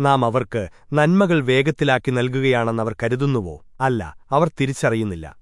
നാം അവർക്ക് നന്മകൾ വേഗത്തിലാക്കി നൽകുകയാണെന്നവർ കരുതുന്നുവോ? അല്ല അവർ തിരിച്ചറിയുന്നില്ല.